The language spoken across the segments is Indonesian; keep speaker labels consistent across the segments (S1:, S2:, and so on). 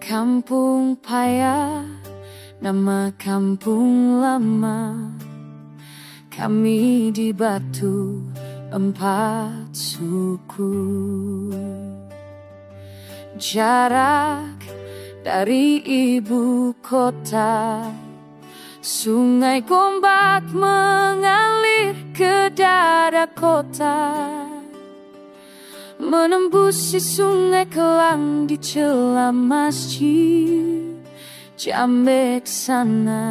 S1: Kampung Paya, nama kampung lama. Kami di Batu, empat suku. Jarak dari ibu kota Sungai Gombak mengalir ke daerah kota. Menembusi sungai kelang di celah masjid Jambek sana.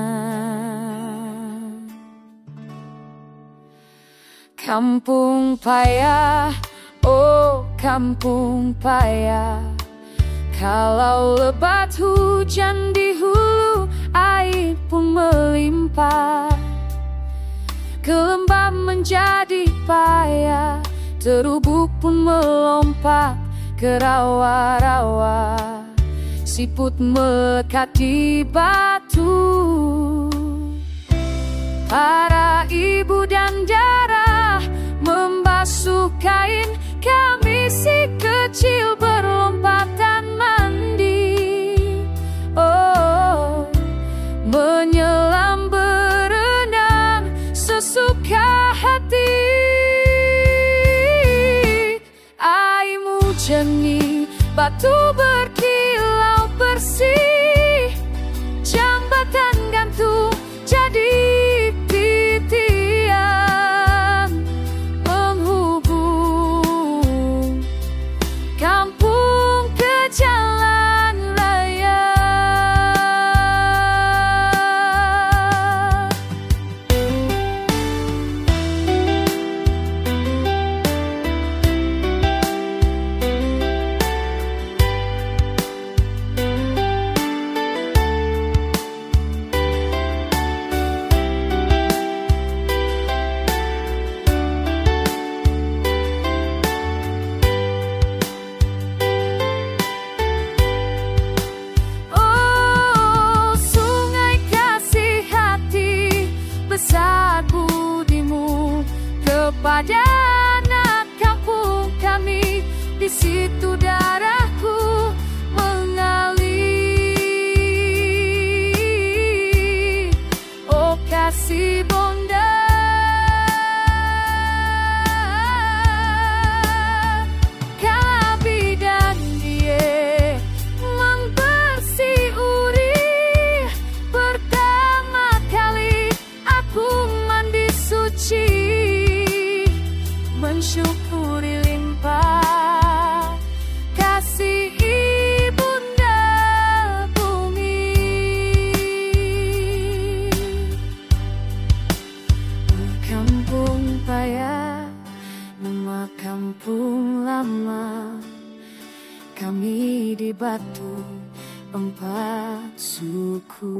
S1: Kampung payah, oh kampung payah. Kalau lebat hujan di hulu Air pun melimpah. Kelembab menjadi payah Terubuk pun melompat ke rawa-rawa. Siput melekat di batu 正义，把赌博。Friday. Mensyukuri limpah kasih ibunda bumi. Kampung payah Nama kampung lama. Kami di Batu Empat suku